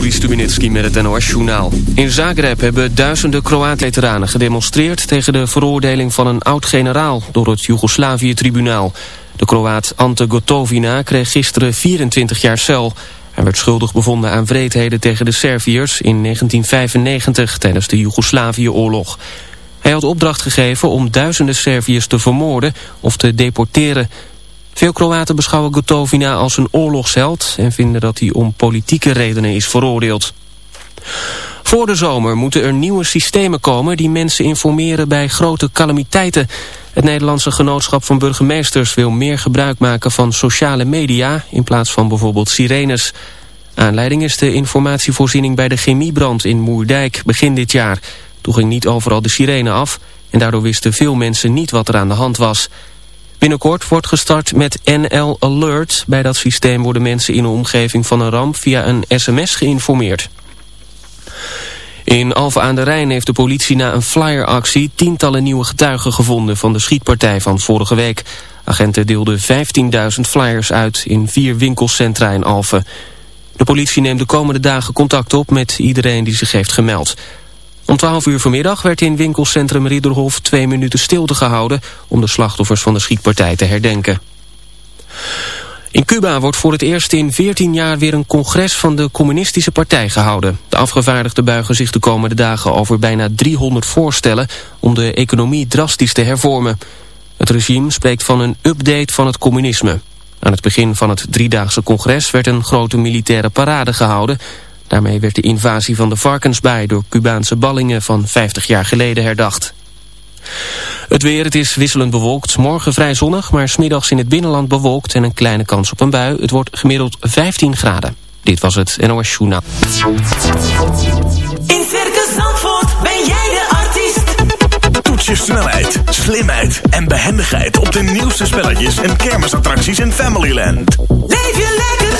Juri met het NOS-journaal. In Zagreb hebben duizenden Kroaat-veteranen gedemonstreerd... tegen de veroordeling van een oud-generaal door het Joegoslavië-tribunaal. De Kroaat Ante Gotovina kreeg gisteren 24 jaar cel. Hij werd schuldig bevonden aan wreedheden tegen de Serviërs in 1995 tijdens de Joegoslavië-oorlog. Hij had opdracht gegeven om duizenden Serviërs te vermoorden of te deporteren... Veel Kroaten beschouwen Gotovina als een oorlogsheld... en vinden dat hij om politieke redenen is veroordeeld. Voor de zomer moeten er nieuwe systemen komen... die mensen informeren bij grote calamiteiten. Het Nederlandse Genootschap van Burgemeesters... wil meer gebruik maken van sociale media... in plaats van bijvoorbeeld sirenes. Aanleiding is de informatievoorziening bij de chemiebrand in Moerdijk begin dit jaar. Toen ging niet overal de sirene af... en daardoor wisten veel mensen niet wat er aan de hand was... Binnenkort wordt gestart met NL Alert. Bij dat systeem worden mensen in de omgeving van een ramp via een sms geïnformeerd. In Alphen aan de Rijn heeft de politie na een flyeractie tientallen nieuwe getuigen gevonden van de schietpartij van vorige week. Agenten deelden 15.000 flyers uit in vier winkelcentra in Alphen. De politie neemt de komende dagen contact op met iedereen die zich heeft gemeld. Om 12 uur vanmiddag werd in winkelcentrum Ridderhof twee minuten stilte gehouden om de slachtoffers van de schietpartij te herdenken. In Cuba wordt voor het eerst in 14 jaar weer een congres van de communistische partij gehouden. De afgevaardigden buigen zich de komende dagen over bijna 300 voorstellen om de economie drastisch te hervormen. Het regime spreekt van een update van het communisme. Aan het begin van het driedaagse congres werd een grote militaire parade gehouden Daarmee werd de invasie van de varkensbaai door Cubaanse ballingen van 50 jaar geleden herdacht. Het weer, het is wisselend bewolkt. Morgen vrij zonnig, maar smiddags in het binnenland bewolkt en een kleine kans op een bui. Het wordt gemiddeld 15 graden. Dit was het NOS Journaal. In Circus Zandvoort ben jij de artiest. Toets je snelheid, slimheid en behendigheid op de nieuwste spelletjes en kermisattracties in Familyland. Leef je lekker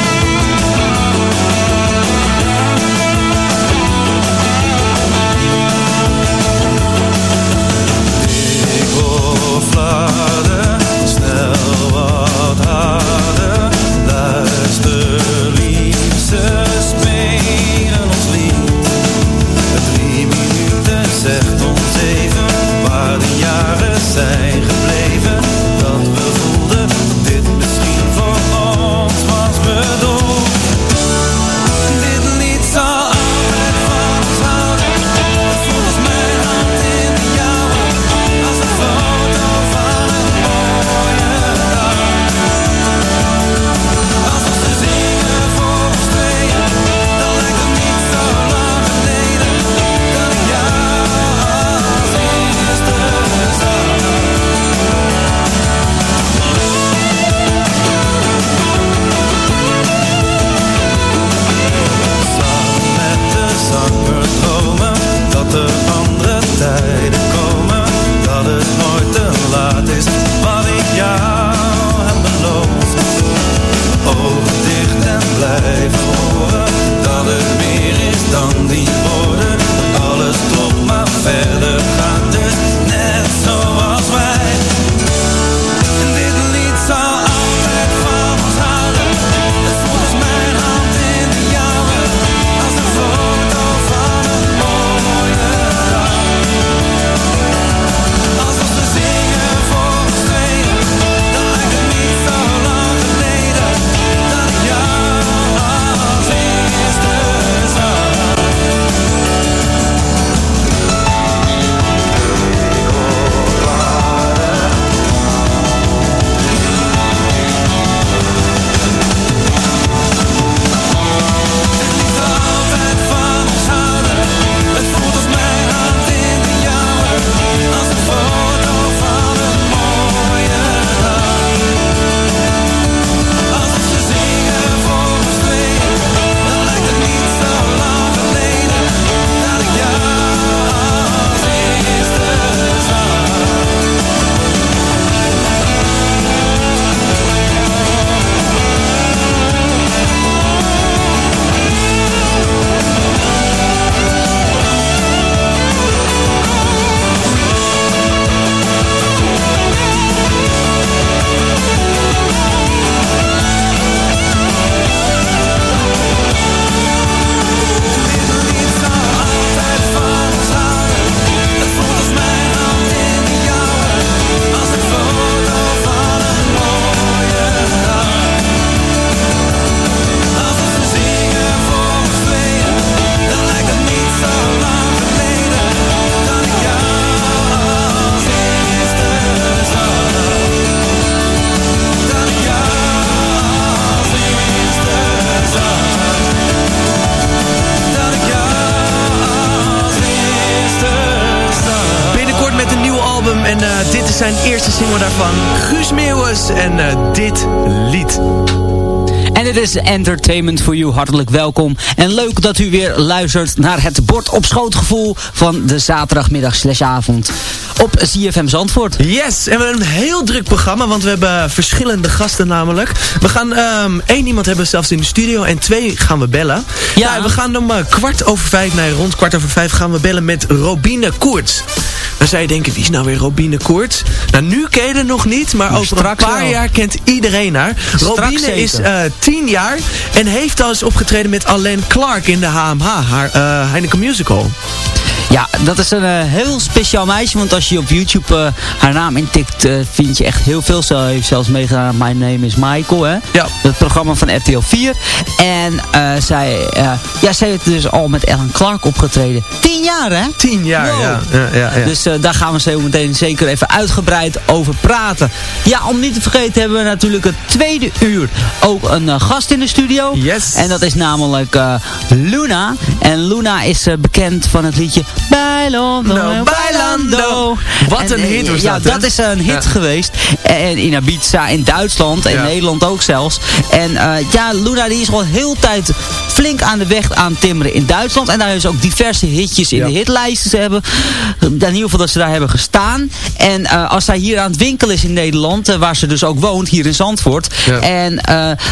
Entertainment for You. Hartelijk welkom. En leuk dat u weer luistert naar het bord op schootgevoel van de zaterdagmiddag slash avond op CFM Zandvoort. Yes, en we hebben een heel druk programma, want we hebben verschillende gasten namelijk. We gaan um, één iemand hebben zelfs in de studio en twee gaan we bellen. Ja. Nou, we gaan om uh, kwart over vijf, nee rond kwart over vijf gaan we bellen met Robine Koerts. Dan zou je denken, wie is nou weer Robine Koerts? Nou, nu ken je er nog niet, maar, maar over een paar jaar kent iedereen haar. Robine is uh, tien jaar en heeft al eens opgetreden met Alain Clark in de HMH, haar uh, Heineken Musical. Ja, dat is een uh, heel speciaal meisje. Want als je op YouTube uh, haar naam intikt, uh, vind je echt heel veel. Ze heeft zelfs meegedaan aan My Name is Michael. Hè? Ja. Het programma van RTL 4. En zij, ja, zij heeft dus al met Ellen Clark opgetreden. Tien jaar, hè? Tien jaar, wow. Ja, ja, ja. Dus daar gaan we zo meteen zeker even uitgebreid over praten. Ja, om niet te vergeten hebben we natuurlijk het tweede uur ook een gast in de studio. Yes. En dat is namelijk Luna. En Luna is bekend van het liedje Bailando, no, bailando. Wat een hit was ja, dat, Ja, dat is een hit ja. geweest. En in Ibiza, in Duitsland, in ja. Nederland ook zelfs. En uh, ja, Luna die is al heel tijd flink aan de weg aan timmeren in Duitsland. En daar is ook diverse hitjes in ja. de hitlijsten hebben. In ieder geval dat ze daar hebben gestaan. En uh, als zij hier aan het winkelen is in Nederland, uh, waar ze dus ook woont, hier in Zandvoort. En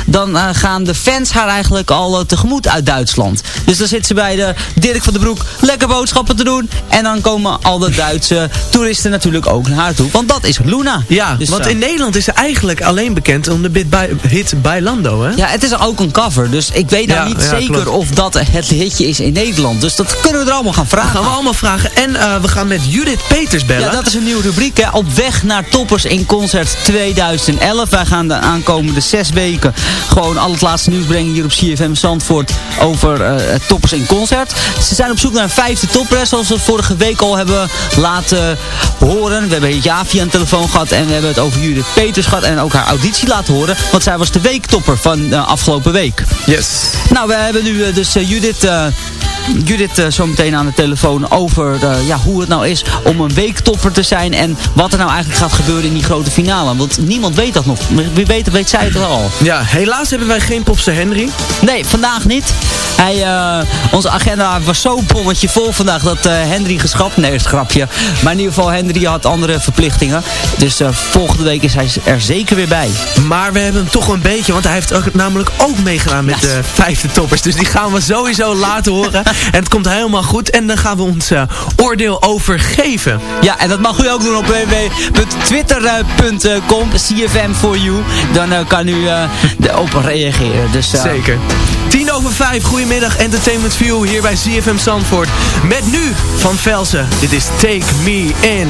dan gaan de fans haar eigenlijk al tegemoet uit Duitsland. Dus dan zit ze bij de Dirk van den Broek lekker boodschappen te doen. En dan komen al de Duitse toeristen natuurlijk ook naar haar toe. Want dat is Luna. Ja, dus, want in uh, Nederland is ze eigenlijk alleen bekend om de hit Bailando, hè? Ja, het is ook een cover. Dus ik weet nou ja, niet ja, zeker klopt. of dat het hitje is in Nederland. Dus dat kunnen we er allemaal gaan vragen. Dat gaan we allemaal vragen. En uh, we gaan met Judith Peters bellen. Ja, dat is een nieuwe rubriek, hè. Op weg naar Toppers in Concert 2011. Wij gaan de aankomende zes weken gewoon al het laatste nieuws brengen hier op CFM Zandvoort over uh, Toppers in Concert. Ze zijn op zoek naar een vijfde topper, zoals we vorige week al hebben laten horen. We hebben Javi aan de telefoon gehad en we hebben het over Judith Peters gehad en ook haar auditie laten horen. Want zij was de weektopper van de afgelopen week. Yes. Nou, we hebben nu uh, dus uh, Judith... Uh, Judith uh, zo meteen aan de telefoon over uh, ja, hoe het nou is om een weektopper te zijn en wat er nou eigenlijk gaat gebeuren in die grote finale. Want niemand weet dat nog. Wie weet, weet zij het al. Ja, helaas hebben wij geen Popse Henry. Nee, vandaag niet. Hij, uh, onze agenda was zo bommetje vol vandaag dat Henry geschrapt. Nee, is grapje. Maar in ieder geval, Henry had andere verplichtingen. Dus volgende week is hij er zeker weer bij. Maar we hebben hem toch een beetje, want hij heeft ook, namelijk ook meegedaan met yes. de vijfde toppers. Dus die gaan we sowieso laten horen. En het komt helemaal goed. En dan gaan we ons uh, oordeel over geven. Ja, en dat mag u ook doen op www.twitter.com CFM for you. Dan uh, kan u uh, erop reageren. Dus, Zeker. 10 over 5, goedemiddag Entertainment View hier bij CFM Zandvoort. Met nu van Velsen. Dit is Take Me In.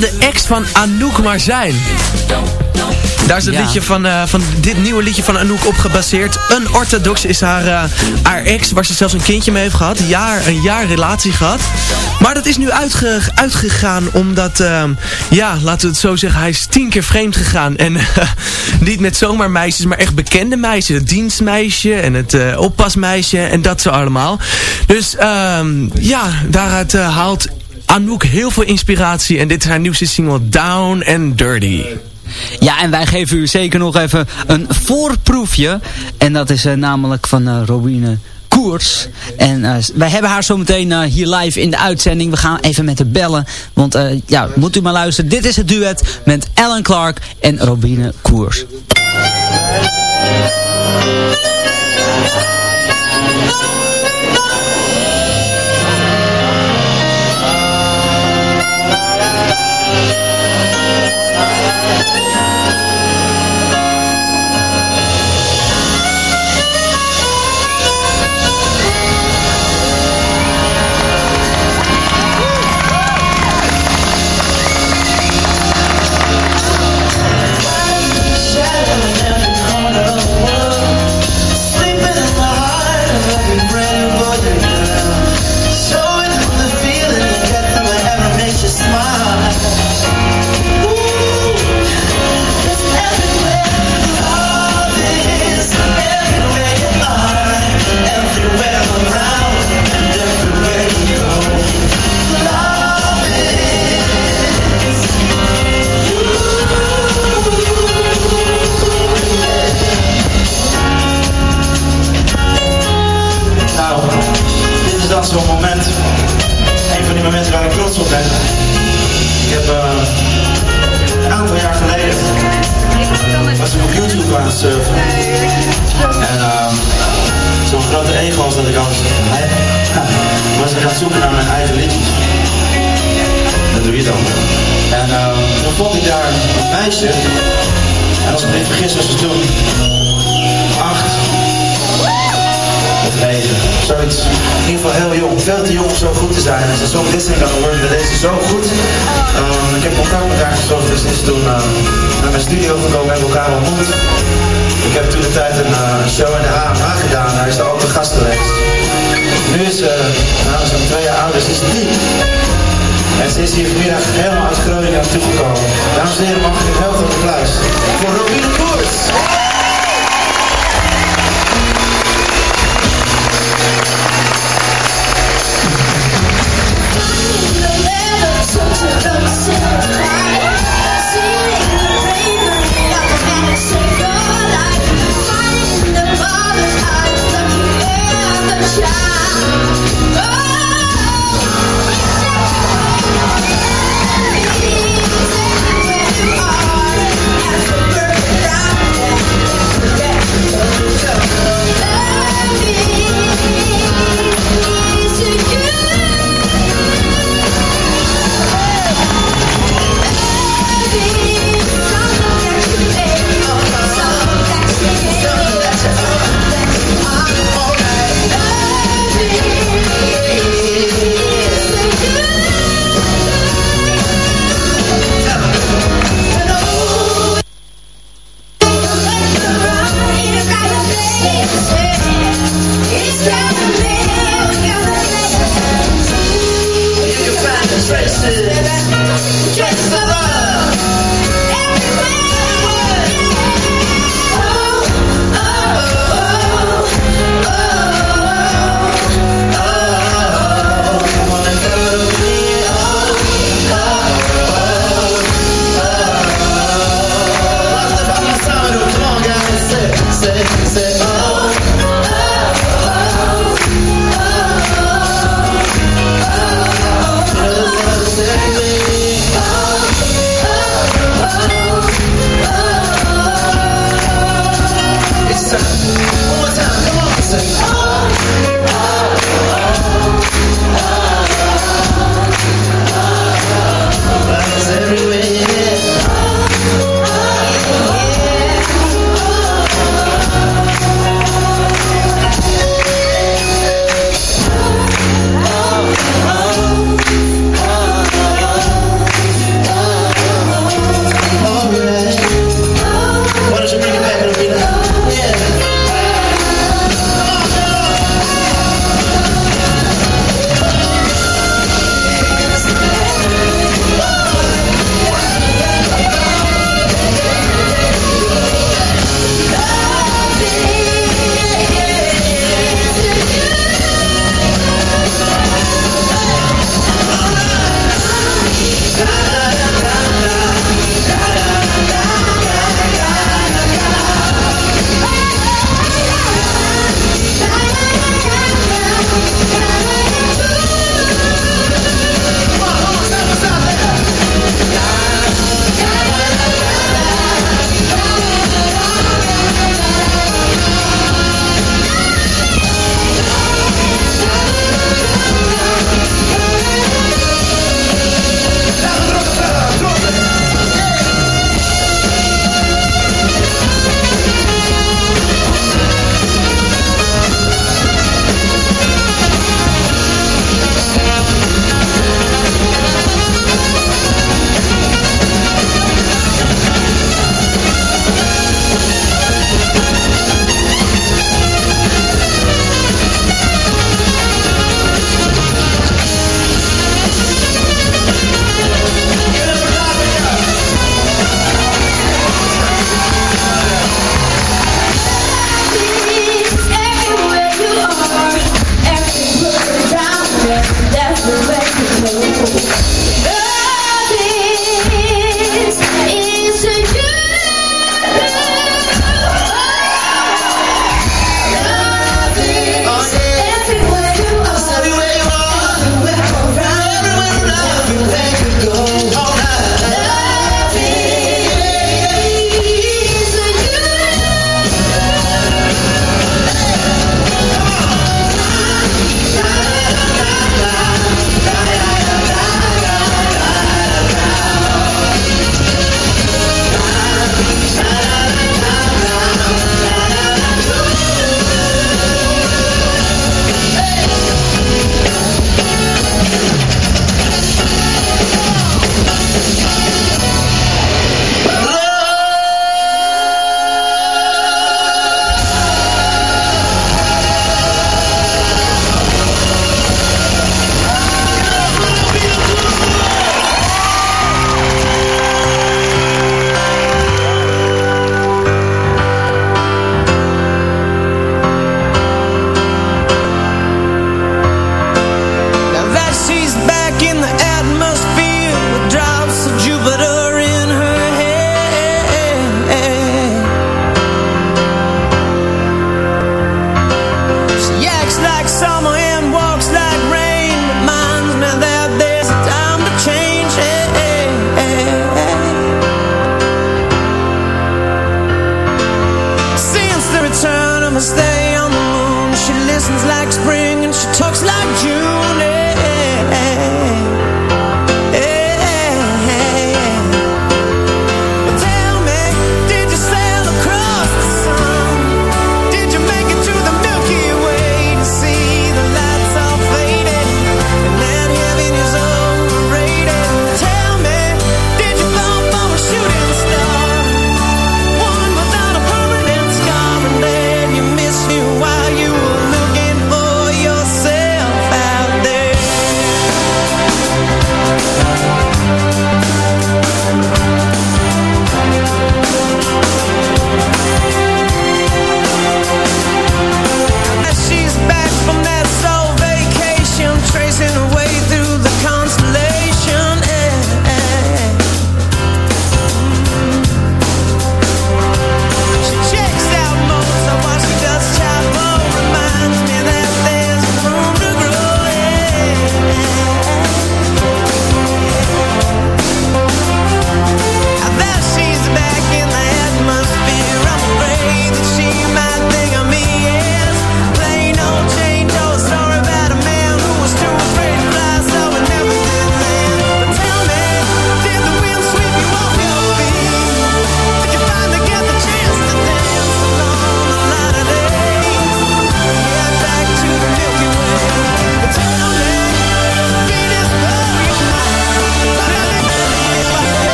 De ex van Anouk maar zijn. Daar is het Ja. liedje van, eh, van dit nieuwe liedje van Anouk op gebaseerd. Unorthodox is haar, eh, haar ex, waar ze zelfs een kindje mee heeft gehad. Jaar, een jaar relatie gehad. Maar dat is nu uitge, uitgegaan omdat, ehm, ja, laten we het zo zeggen, hij is tien keer vreemd gegaan. En eh, niet met zomaar meisjes, maar echt bekende meisjes. Het dienstmeisje en het eh, oppasmeisje en dat zo allemaal. Dus ehm, ja, daaruit eh, haalt Anouk heel veel inspiratie. En dit is haar nieuwste single Down and Dirty. Ja, en wij geven u zeker nog even een voorproefje. En dat is eh, namelijk van eh Robine Koers. En eh, wij hebben haar zometeen eh, hier live in de uitzending. We gaan even met haar bellen. Want ja, moet u maar luisteren. Dit is het duet met Alan Clark en Robine Koers.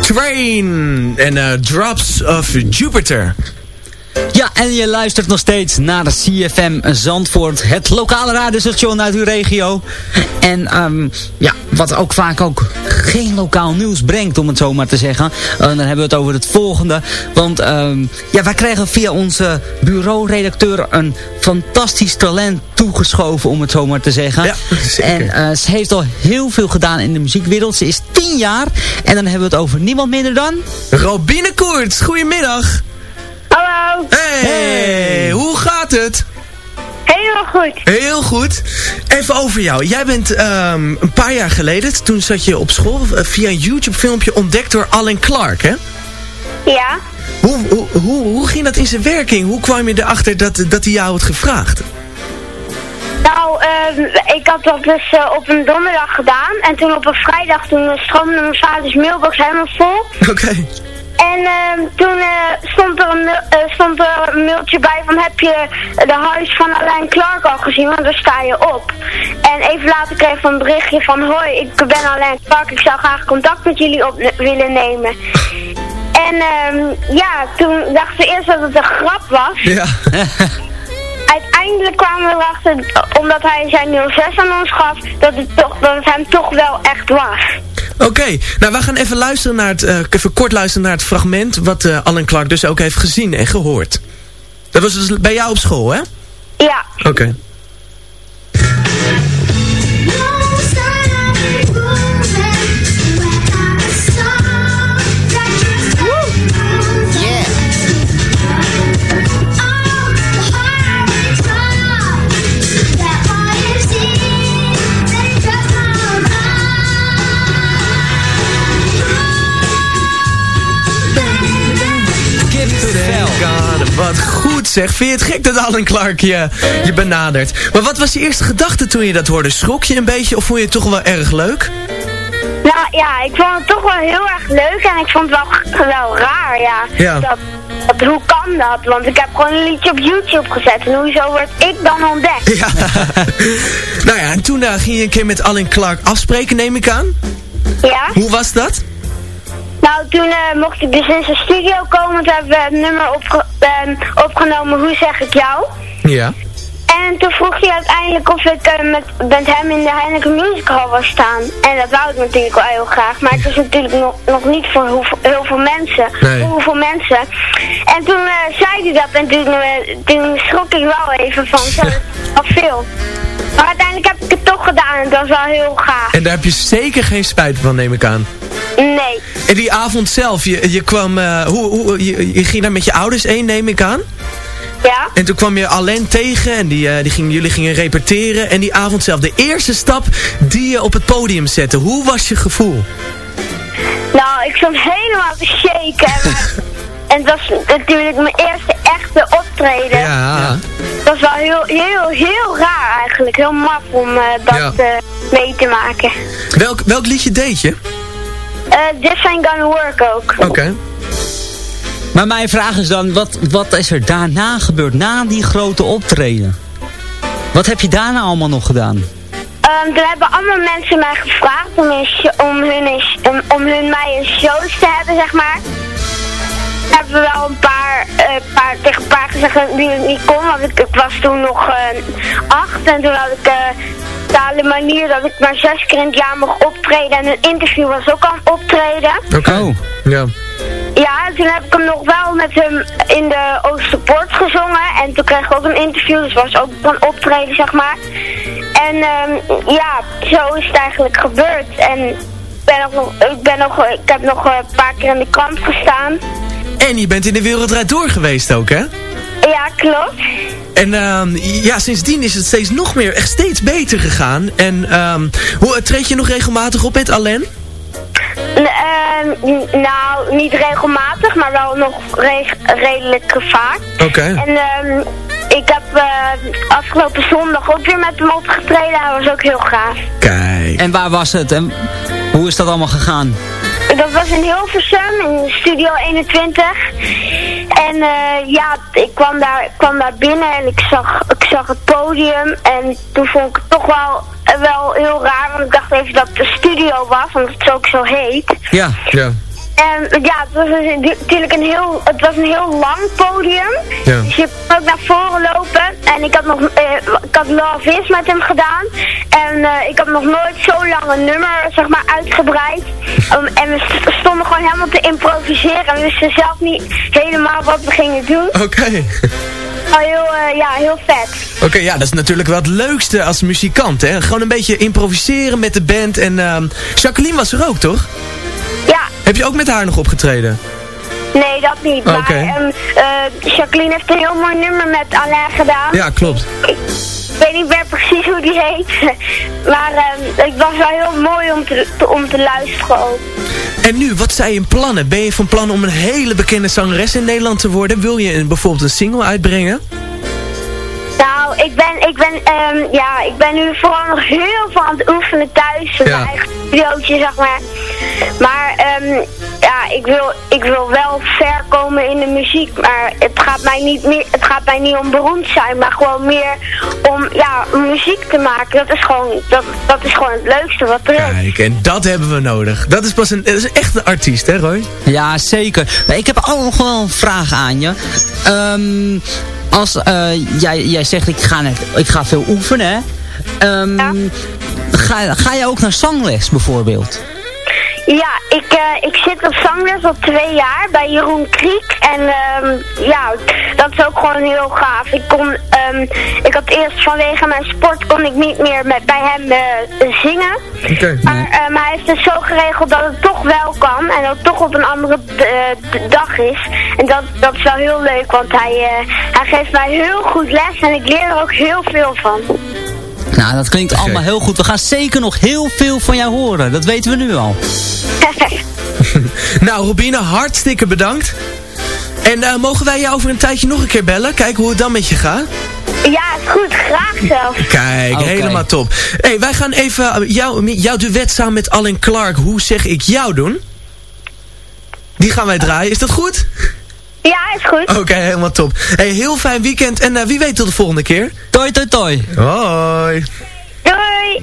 Train en eh, Drops of Jupiter. Ja, en je luistert nog steeds naar de CFM Zandvoort, het lokale radiostation uit uw regio. En ehm, ja, wat ook vaak ook geen lokaal nieuws brengt, om het zo maar te zeggen. Eh, dan hebben we het over het volgende. Want ehm, ja, wij krijgen via onze bureauredacteur een fantastisch talent toegeschoven, om het zo maar te zeggen. Ja, zeker. En eh, ze heeft al heel veel gedaan in de muziekwereld. Ze is 10 jaar. En dan hebben we het over niemand minder dan... Robine Koerts, goedemiddag. Hallo. Hey, hoe gaat het? Helemaal goed. Heel goed. Even over jou. Jij bent ehm, een paar jaar geleden, toen zat je op school, eh, via een YouTube filmpje ontdekt door Alan Clark, hè? Ja. Hoe, hoe, hoe, hoe ging dat in zijn werking? Hoe kwam je erachter dat, dat hij jou had gevraagd? Nou, ehm, ik had dat dus eh, op een donderdag gedaan. En toen op een vrijdag, toen eh, stroomde mijn vaders mailbox helemaal vol. Oké. En ehm, toen eh, stond, er een, eh, stond er een mailtje bij van heb je de huis van Alain Clark al gezien, want daar sta je op. En even later kreeg ik een berichtje van hoi, ik ben Alain Clark, ik zou graag contact met jullie op willen nemen. En ehm, ja, toen dachten we eerst dat het een grap was. Ja. Uiteindelijk kwamen we erachter, omdat hij zijn 06 aan ons gaf, dat het, toch, dat het hem toch wel echt was. Oké, nou we gaan even luisteren naar het, eh, even kort luisteren naar het fragment wat eh, Alan Clark dus ook heeft gezien en gehoord. Dat was dus bij jou op school, hè? Ja. Oké. Wat goed zeg. Vind je het gek dat Alan Clark je, je benadert? Maar wat was je eerste gedachte toen je dat hoorde? Schrok je een beetje of vond je het toch wel erg leuk? Nou ja, ik vond het toch wel heel erg leuk en ik vond het wel, wel raar, ja. Ja. Dat, dat, hoe kan dat? Want ik heb gewoon een liedje op YouTube gezet en hoezo word ik dan ontdekt? Ja. nou ja, en toen eh, ging je een keer met Alan Clark afspreken, neem ik aan. Ja? Hoe was dat? Nou, toen eh, mocht ik dus in zijn studio komen, toen hebben we het nummer opge ehm, opgenomen, Hoe zeg ik jou? Ja. En toen vroeg hij uiteindelijk of ik eh, met, met hem in de Heineken Music Hall was staan. En dat wou ik natuurlijk wel heel graag. Maar het was natuurlijk nog, nog niet voor heel, heel veel mensen. Nee. Hoeveel mensen. En toen eh, zei hij dat en toen, eh, toen schrok ik wel even van, zo, wel veel. Maar uiteindelijk heb ik het toch gedaan en dat was wel heel gaaf. En daar heb je zeker geen spijt van, neem ik aan. Nee. En die avond zelf, je, je kwam, eh, hoe, hoe, je, je ging daar met je ouders heen, neem ik aan. Ja? En toen kwam je Alain tegen en die, eh, die ging, jullie gingen repeteren. En die avond zelf, de eerste stap die je op het podium zette. Hoe was je gevoel? Nou, ik stond helemaal te shaken. en het was natuurlijk mijn eerste echte optreden. Ja. Dat was wel heel, heel, heel raar eigenlijk. Heel maf om eh, dat Ja. eh, mee te maken. Welk, welk liedje deed je? Eh This Ain't Gonna Work ook. Oké. Maar mijn vraag is dan, wat, wat is er daarna gebeurd, na die grote optreden? Wat heb je daarna allemaal nog gedaan? Ehm, toen hebben allemaal mensen mij gevraagd om, een om, hun, een om, hun mij een shows te hebben, zeg maar. Hebben we wel een paar, eh, paar tegen een paar gezegd dat die het niet kon, want ik, ik was toen nog eh, acht en toen had ik eh de manier dat ik maar zes keer in het jaar mocht optreden en een interview was ook al een optreden. Oké. Oh. Ja. Ja, en toen heb ik hem nog wel met hem in de Oosterpoort gezongen. En toen kreeg ik ook een interview, dus was ook een optreden, zeg maar. En ehm, ja, zo is het eigenlijk gebeurd. En ik, ben nog, ik, ben nog, ik heb nog een paar keer in de krant gestaan. En je bent in de wereldrijd door geweest ook, hè? Ja, klopt. En ehm, ja, sindsdien is het steeds nog meer, echt steeds beter gegaan. En ehm, hoe, treed je nog regelmatig op met Alain? N- ehm, nou, niet regelmatig, maar wel nog re- redelijk vaak. Oké. En ehm, ik heb eh, afgelopen zondag ook weer met hem opgetreden. Hij was ook heel gaaf. Kijk. En waar was het? En hoe is dat allemaal gegaan? Dat was in Hilversum, in Studio 21. En eh, ja, ik kwam daar, kwam daar binnen en ik zag, ik zag het podium. En toen vond ik het toch wel, eh, wel heel raar, want ik dacht even dat het de studio was, omdat het ook zo heet. Ja, ja. En ja, het was dus natuurlijk een heel, het was een heel lang podium. Ja. Dus je kon ook naar voren lopen. En ik had nog, eh, ik had Love Is met hem gedaan. En eh, ik had nog nooit zo lang een nummer, zeg maar, uitgebreid. Um, en we st- stonden gewoon helemaal te improviseren. En we wisten zelf niet helemaal wat we gingen doen. Oké. Maar heel, eh, ja, heel vet. Oké, ja, dat is natuurlijk wel het leukste als muzikant, hè. Gewoon een beetje improviseren met de band. En ehm, Jacqueline was er ook, toch? Heb je ook met haar nog opgetreden? nee, dat niet. Maar ehm, eh, Jacqueline heeft een heel mooi nummer met Alain gedaan. Ja, klopt. Ik weet niet meer precies hoe die heet. Maar ehm, het was wel heel mooi om te, om te luisteren ook. En nu, wat zijn je plannen? Ben je van plan om een hele bekende zangeres in Nederland te worden? Wil je een, bijvoorbeeld een single uitbrengen? Nou, ik ben, ik ben, ehm, ja, ik ben nu vooral nog heel veel aan het oefenen thuis. Ja. mijn eigen studiootje, zeg maar. Maar, ehm, ja, ik wil, ik wil wel ver komen in de muziek. Maar het gaat mij niet meer, het gaat mij niet om beroemd zijn. Maar gewoon meer om, ja, muziek te maken. Dat is gewoon, dat, dat is gewoon het leukste wat er is. Kijk, en dat hebben we nodig. Dat is pas een, dat is echt een artiest, hè Roy? Ja, zeker. Ik heb ook nog wel een vraag aan je. Ehm, als eh, jij, jij zegt, ik ga, net, ik ga veel oefenen, hè? Ehm, ga, ga je ook naar zangles bijvoorbeeld? Ja, ik, eh, ik zit op zangles al twee jaar bij Jeroen Kriek. En ehm, ja, dat is ook gewoon heel gaaf. Ik kon, ehm, ik had eerst vanwege mijn sport kon ik niet meer met, bij hem eh, zingen. Oké. Maar hij heeft het zo geregeld dat het toch wel kan. En dat het toch op een andere eh, dag is. En dat, dat is wel heel leuk, want hij, eh, hij geeft mij heel goed les. En ik leer er ook heel veel van. Nou, dat klinkt allemaal heel goed. We gaan zeker nog heel veel van jou horen. Dat weten we nu al. Nou, Robine, hartstikke bedankt. En eh, mogen wij je over een tijdje nog een keer bellen? Kijken hoe het dan met je gaat? ja, is goed. Graag zelfs. Kijk, helemaal top. hey, wij gaan even eh, jou, jouw duet samen met Alan Clark, hoe zeg ik jou doen? Die gaan wij draaien, is dat goed? Ja, is goed. Oké, helemaal top. Hey, heel fijn weekend en eh, wie weet tot de volgende keer. Toi, toi, toi. Hoi. Doei!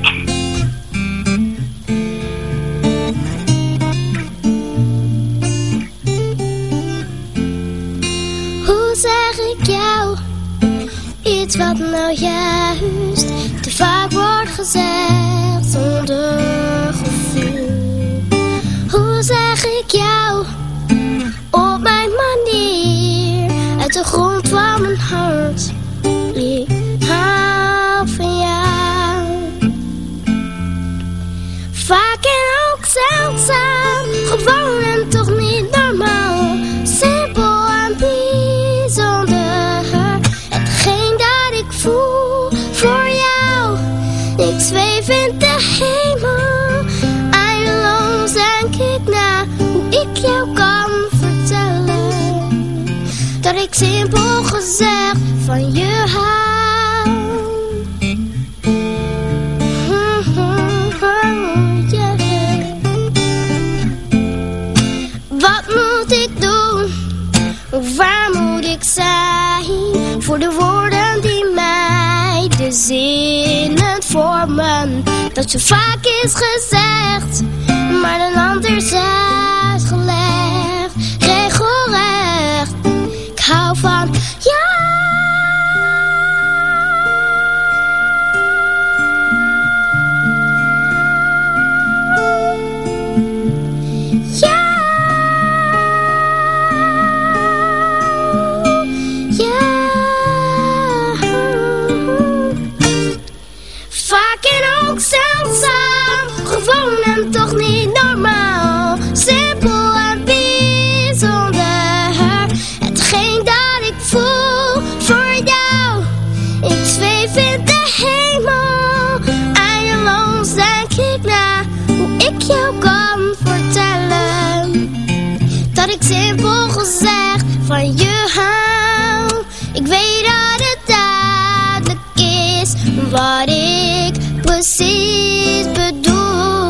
Hoe zeg ik jou iets wat nou juist te vaak wordt gezegd zonder gevoel? Hoe zeg ik jou op mijn uit de grond van mijn hart? Ik hou van jou. Vaak en ook zeldzaam, gewoon en toch niet normaal. Simpel en bijzonder, hetgeen dat ik voel voor jou. Ik zweef in de hemel, eindeloos denk ik na hoe ik jou kan ik simpel gezegd van je hou. Wat moet ik doen? Waar moet ik zijn? Voor de woorden die mij de zinnen vormen. Dat zo vaak is gezegd, maar ander is uitgelegd. Regelrecht, ik hou ik simpel gezegd van je hou. Ik weet dat het duidelijk is wat ik precies bedoel.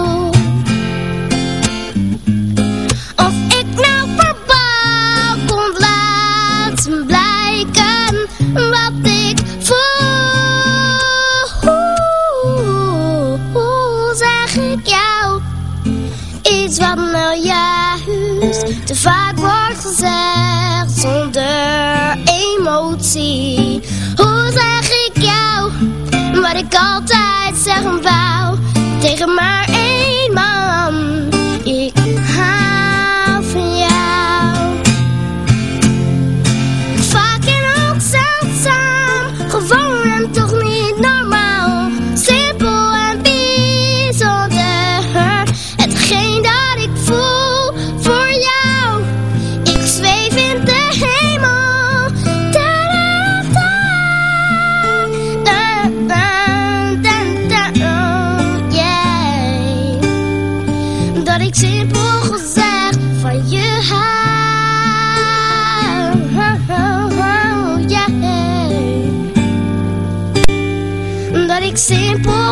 vaak wordt gezegd zonder emotie. Hoe zeg ik jou, wat ik altijd zeg, wel.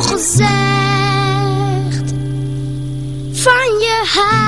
gezegd van je huis.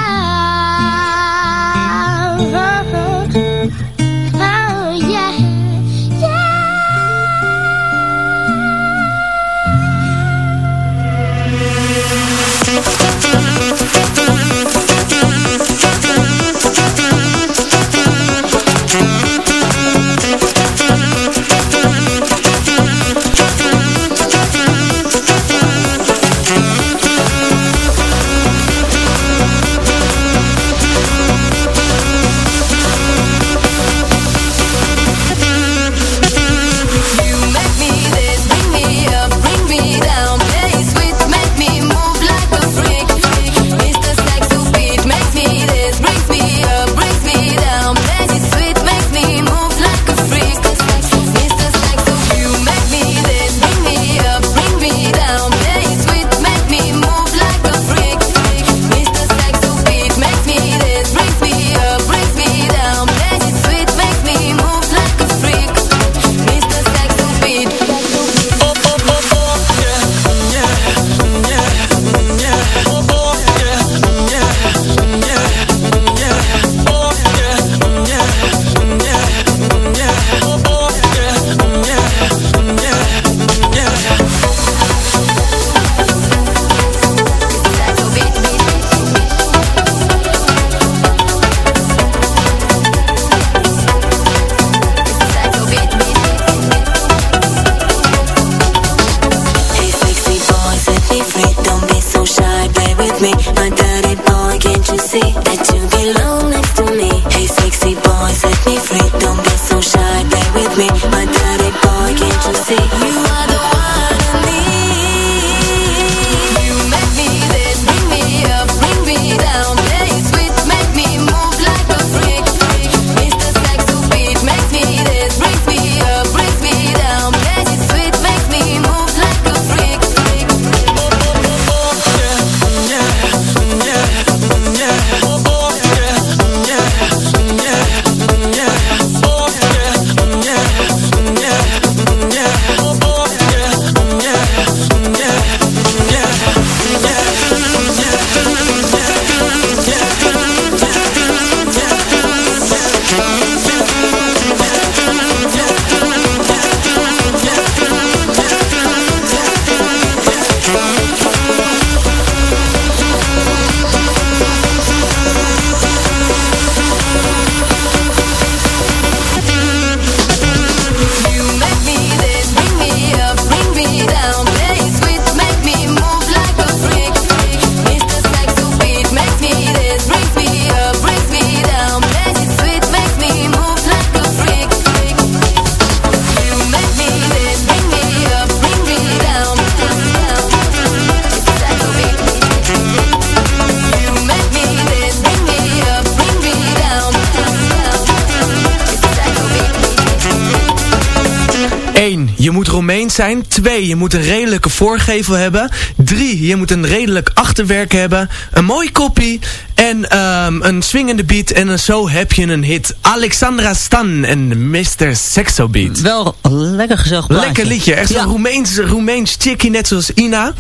zijn. Twee, je moet een redelijke voorgevel hebben drie Je moet een redelijk achterwerk hebben, een mooi kopie en ehm, een swingende beat. En zo heb je een hit. Alexandra Stan en Mr. Sexo Beat. Wel lekker gezellig plaatje. Lekker liedje. Echt ja. zo'n Roemeens, chickie, net zoals Ina.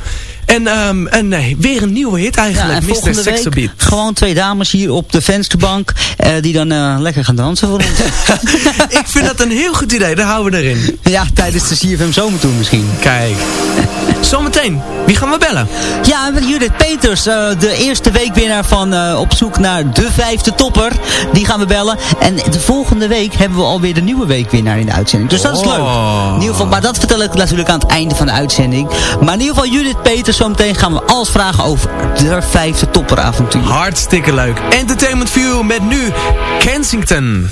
En, um, en nee, weer een nieuwe hit eigenlijk, Mr. Sexo Beat. gewoon twee dames hier op de vensterbank eh, die dan eh, lekker gaan dansen voor ons. Ik vind dat een heel goed idee, daar houden we erin. Ja, tijdens de CFM Zomertour misschien. Kijk. Zometeen, wie gaan we bellen? Ja, Judith Peters, eh, de eerste weekwinnaar van eh, Op zoek naar de vijfde topper. Die gaan we bellen. En de volgende week hebben we alweer de nieuwe weekwinnaar in de uitzending. Dus dat is leuk. Oh. In ieder geval, maar dat vertel ik natuurlijk aan het einde van de uitzending. Maar in ieder geval, Judith Peters, zometeen gaan we alles vragen over de vijfde topperavontuur. Hartstikke leuk. Entertainment View met nu Kensington.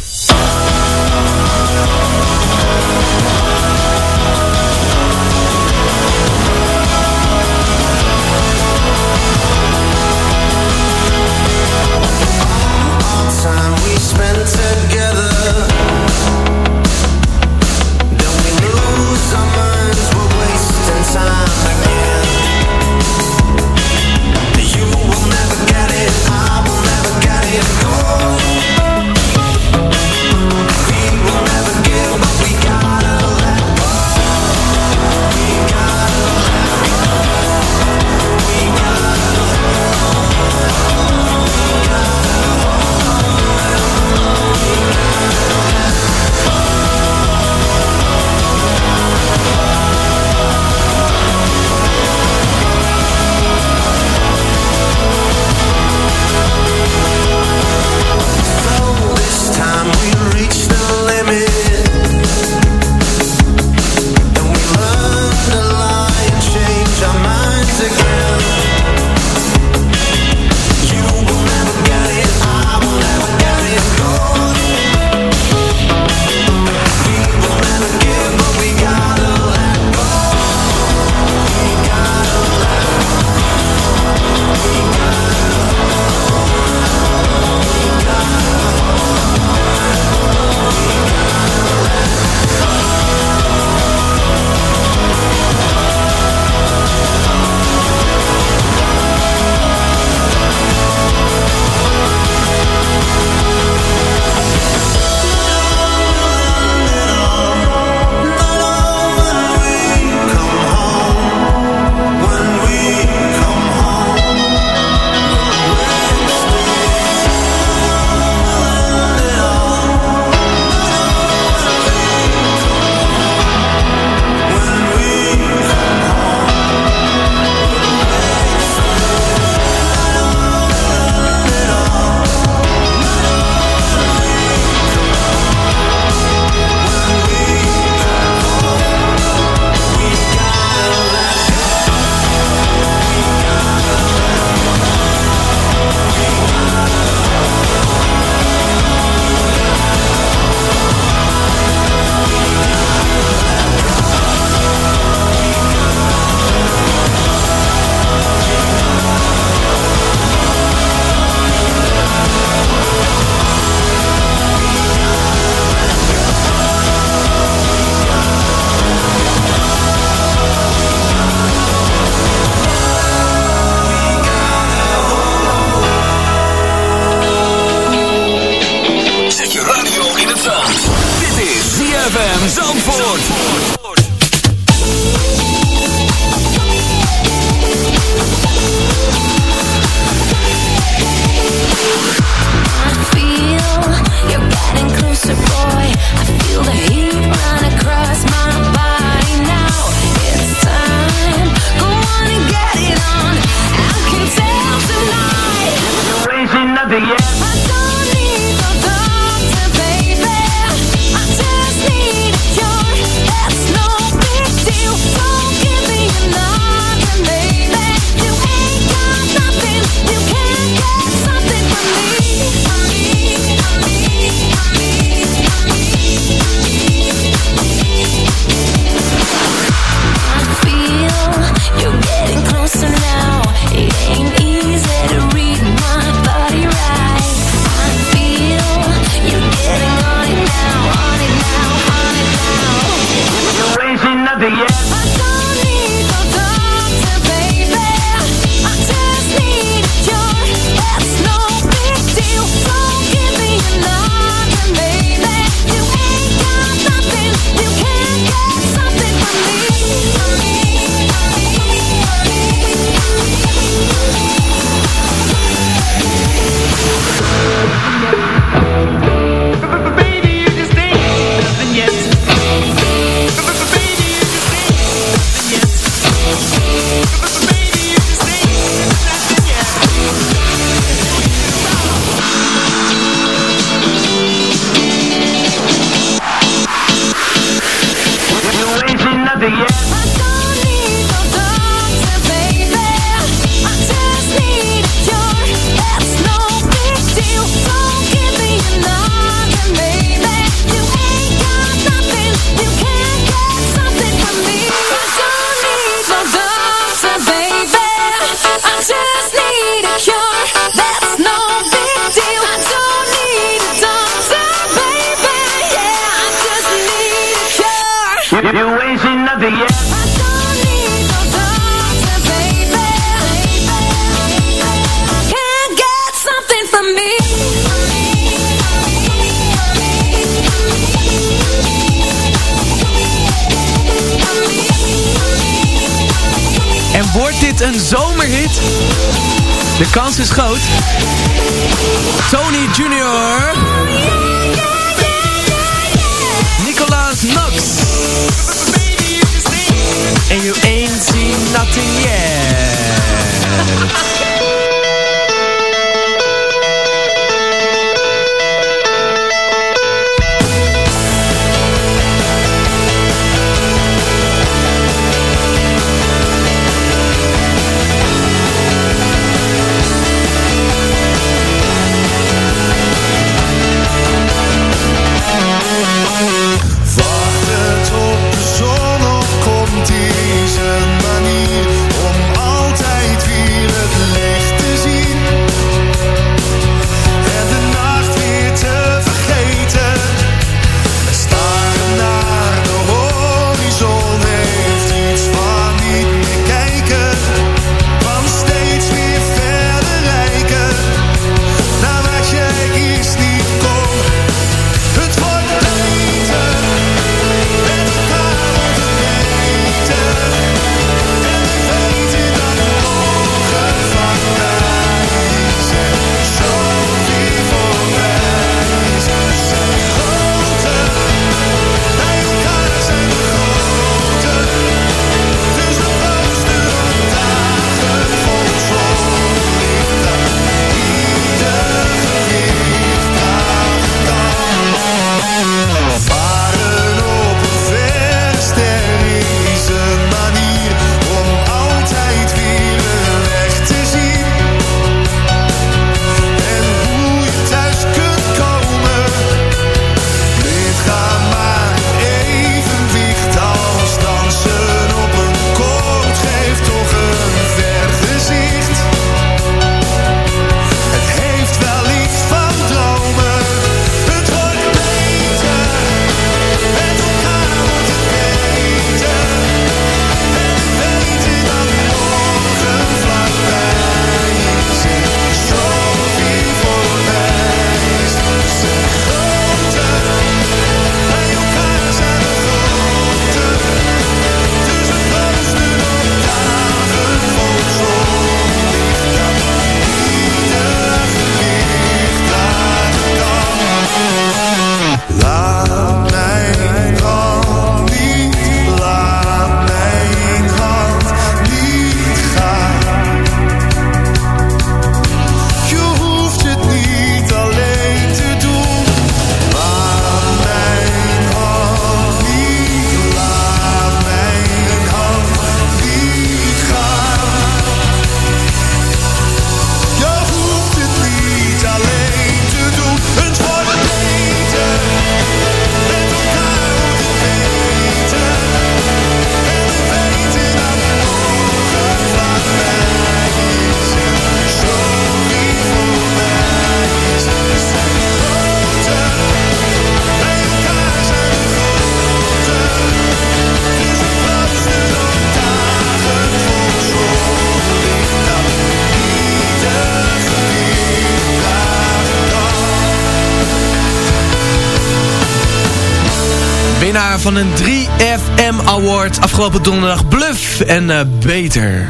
Het Afgelopen donderdag Bluff en eh, Beter.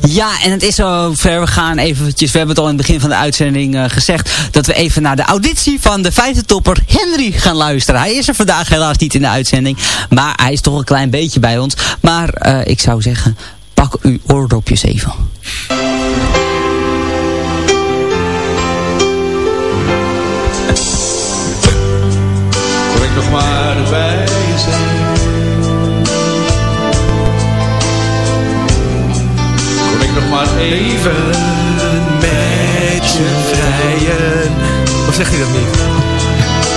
Ja, en het is zover. We gaan eventjes, we hebben het al in het begin van de uitzending eh, gezegd, dat we even naar de auditie van de vijfde topper Henry gaan luisteren. Hij is er vandaag helaas niet in de uitzending, maar hij is toch een klein beetje bij ons. Maar eh, ik zou zeggen, pak uw oordopjes even. Correct nog maar bij zijn. leven met je vrijen. Of zeg je dat niet?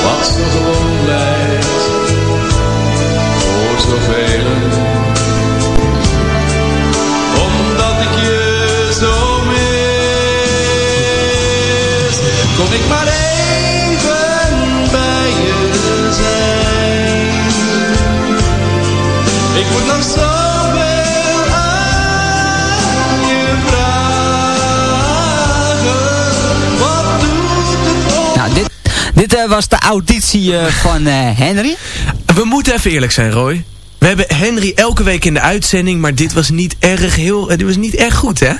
Wat zo gewoon blijft voor zo zoveel. Omdat ik je zo mis, kon ik maar even bij je zijn. Ik moet nog zo. Was de auditie eh, van eh, Henry. We moeten even eerlijk zijn, Roy. We hebben Henry elke week in de uitzending, maar dit was niet erg, heel, eh, dit was niet erg goed, hè?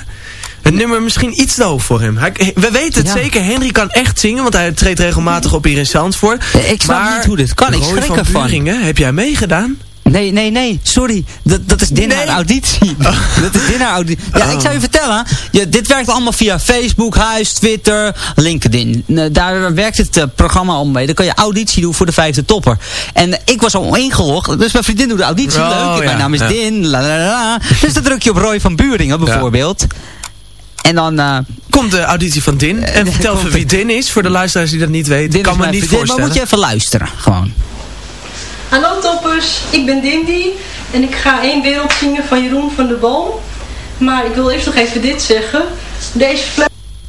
Het nummer misschien iets te hoog voor hem. Hij, we weten het Ja. zeker, Henry kan echt zingen, want hij treedt regelmatig op hier in Zandvoort. Ik snap maar niet hoe dit kan, ik schrik van ervan. Heb jij meegedaan? Nee, nee, nee, sorry. Dat, dat is din haar auditie. Dat is din haar auditie. Ja, ik zou je vertellen. Ja, dit werkt allemaal via Facebook, Huis, Twitter, LinkedIn. Eh, Daar werkt het eh, programma al mee. Dan kan je auditie doen voor de vijfde topper. En ik was al ingelogd. Dus mijn vriendin doet de auditie. Oh, Leuk. ja, Mijn naam is ja. Din. La, la, la. Dus dan druk je op Roy van Buringen bijvoorbeeld. En dan... eh, Komt de auditie van Din. En vertel even wie Din is, voor de luisteraars die dat niet weten. Din kan me niet vriendin, Maar voorstellen. moet je even luisteren, gewoon. Hallo toppers, ik ben Dindy en ik ga één wereld zingen van Jeroen van der Boom. Maar ik wil eerst nog even dit zeggen. Deze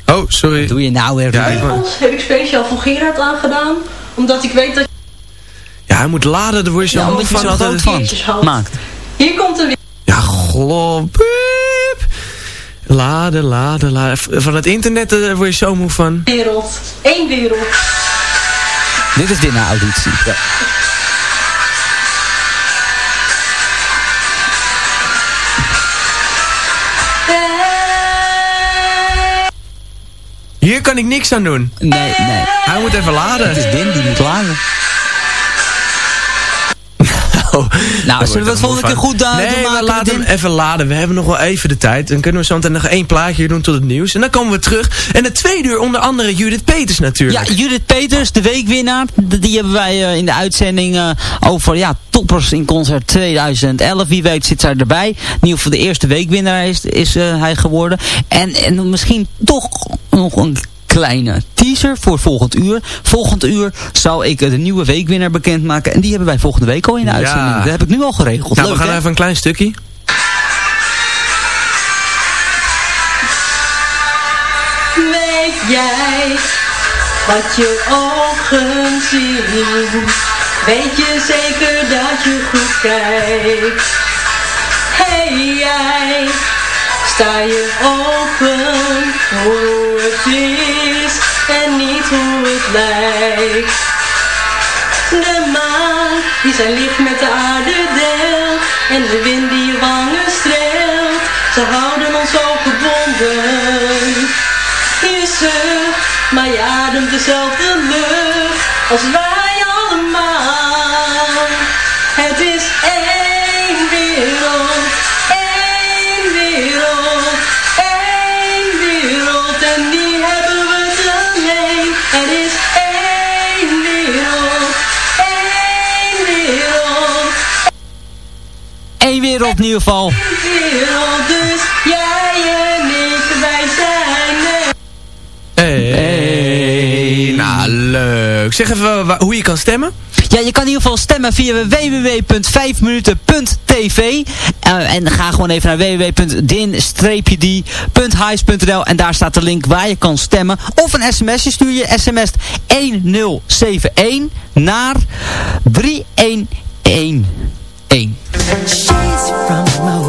Oh, sorry. Doe je nou weer? Ja, ik heb ik speciaal voor Gerard aangedaan. Omdat ik weet dat ja, hij moet laden, daar word je Ja, van. altijd- van maakt. Hier komt er weer. Ja, glop. piep. Laden, laden, laden. V- Van het internet eh, word je zo moe van. wereld. Eén wereld. Dit is din haar auditie. Ja. Hier kan ik niks aan doen. Nee, nee. Hij moet even laden. Het is Din die moet laden. Oh, Nou, zullen we het volgende keer goed uh, Nee, doen maar maken? laat hem even laden. We hebben nog wel even de tijd. Dan kunnen we zo meteen nog één plaatje doen tot het nieuws. En dan komen we terug. En de tweede uur onder andere Judith Peters natuurlijk. Ja, Judith Peters, de weekwinnaar. Die hebben wij eh, in de uitzending eh, over ja, toppers in concert 2011. Wie weet zit zij erbij. In ieder geval de eerste weekwinnaar is, is eh, hij geworden. En, en misschien toch nog een kleine teaser voor volgend uur. Volgend uur zal ik de nieuwe weekwinnaar bekendmaken. En die hebben wij volgende week al in de Ja. uitzending. Dat heb ik nu al geregeld. nou, Leuk, we gaan hè? even een klein stukje. Weet jij wat je ogen zien? Weet je zeker dat je goed kijkt? Hey jij, sta je open hoe het is en niet hoe het lijkt? De maan die zijn licht met de aarde deelt En de wind die je wangen streelt Ze houden ons zo verbonden Je zucht, maar je ademt dezelfde lucht Als wij Eén wereld in ieder geval. wereld Dus jij en ik, wij zijn Hey. Nou, leuk. Zeg even hoe je kan stemmen. Ja, je kan in ieder geval stemmen via www.5minuten.tv Eh, En ga gewoon even naar www.din-d.highs.nl En daar staat de link waar je kan stemmen. Of een sms'je stuur je sms 1071 naar 3111. She's from a